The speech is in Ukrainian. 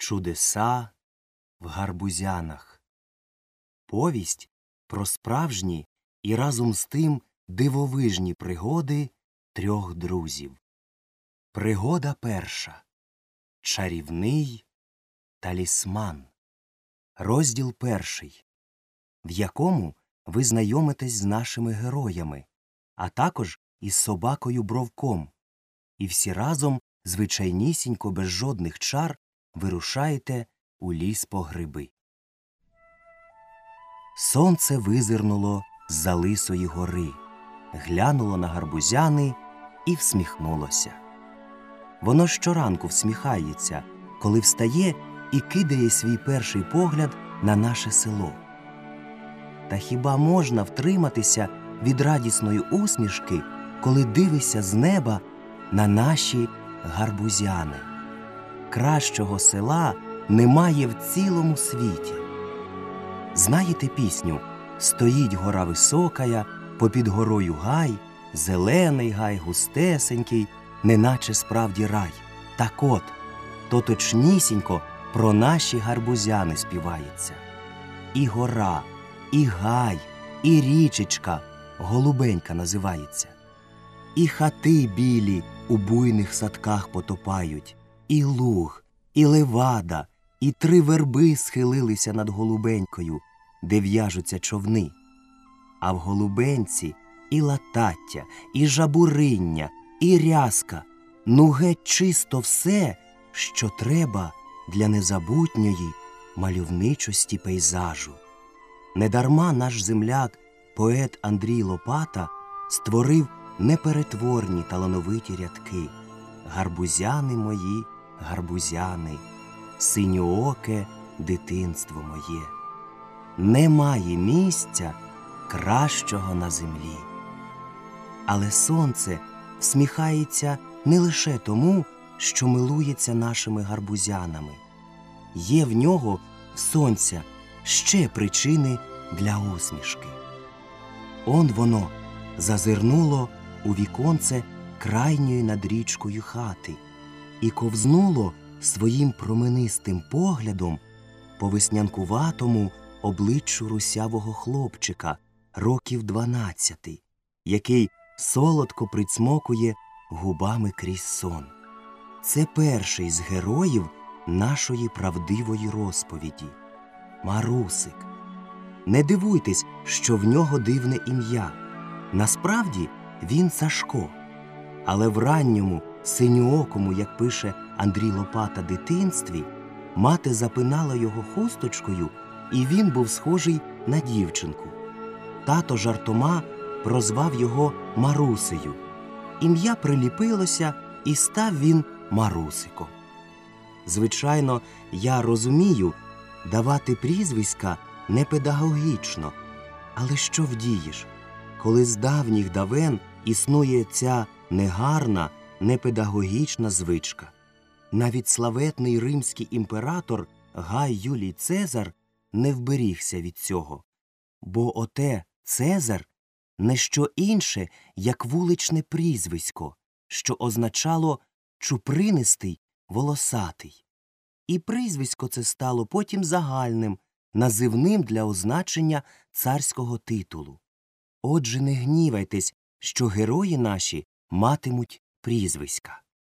Чудеса в гарбузянах. Повість про справжні і разом з тим дивовижні пригоди трьох друзів. Пригода перша. Чарівний талісман. Розділ перший, в якому ви знайомитесь з нашими героями, а також із собакою бровком, і всі разом звичайнісінько без жодних чар вирушаєте у ліс по гриби. Сонце визирнуло з за лисої гори, глянуло на гарбузяни і всміхнулося. Воно щоранку всміхається, коли встає і кидає свій перший погляд на наше село. Та хіба можна втриматися від радісної усмішки, коли дивишся з неба на наші гарбузяни? Кращого села немає в цілому світі. Знаєте пісню Стоїть гора високая, попід горою гай, зелений гай, густесенький, неначе справді рай. Так от, то точнісінько про наші гарбузяни співається. І гора, і гай, і річечка голубенька називається. І хати білі у буйних садках потопають, і луг, і левада, і три верби схилилися над голубенькою, де в'яжуться човни. А в голубенці і латаття, і жабуриння, і рязка, ну геть чисто все, що треба для незабутньої мальовничості пейзажу. Недарма наш земляк, поет Андрій Лопата, створив неперетворні талановиті рядки. Гарбузяни мої, гарбузяни, синьооке дитинство моє. Немає місця кращого на землі. Але сонце всміхається не лише тому, що милується нашими гарбузянами. Є в нього сонця ще причини для усмішки. Он воно зазирнуло у віконце крайньої над річкою хати і ковзнуло своїм променистим поглядом по веснянкуватому обличчю русявого хлопчика років дванадцяти, який солодко прицмокує губами крізь сон. Це перший з героїв нашої правдивої розповіді Марусик. Не дивуйтесь, що в нього дивне ім'я. Насправді він Сашко. Але в ранньому, синьоокому, як пише Андрій Лопата, дитинстві, мати запинала його хусточкою, і він був схожий на дівчинку. Тато жартома прозвав його Марусею. Ім'я приліпилося, і став він Марусиком. Звичайно, я розумію, давати прізвиська не педагогічно, але що вдієш, коли з давніх давен існує ця негарна, непедагогічна звичка. Навіть славетний римський імператор Гай Юлій Цезар не вберігся від цього, бо оте Цезар не що інше, як вуличне прізвисько, що означало чупринистий волосатий. І прізвисько це стало потім загальним, називним для означення царського титулу. Отже, не гнівайтесь, що герої наші матимуть прізвиська.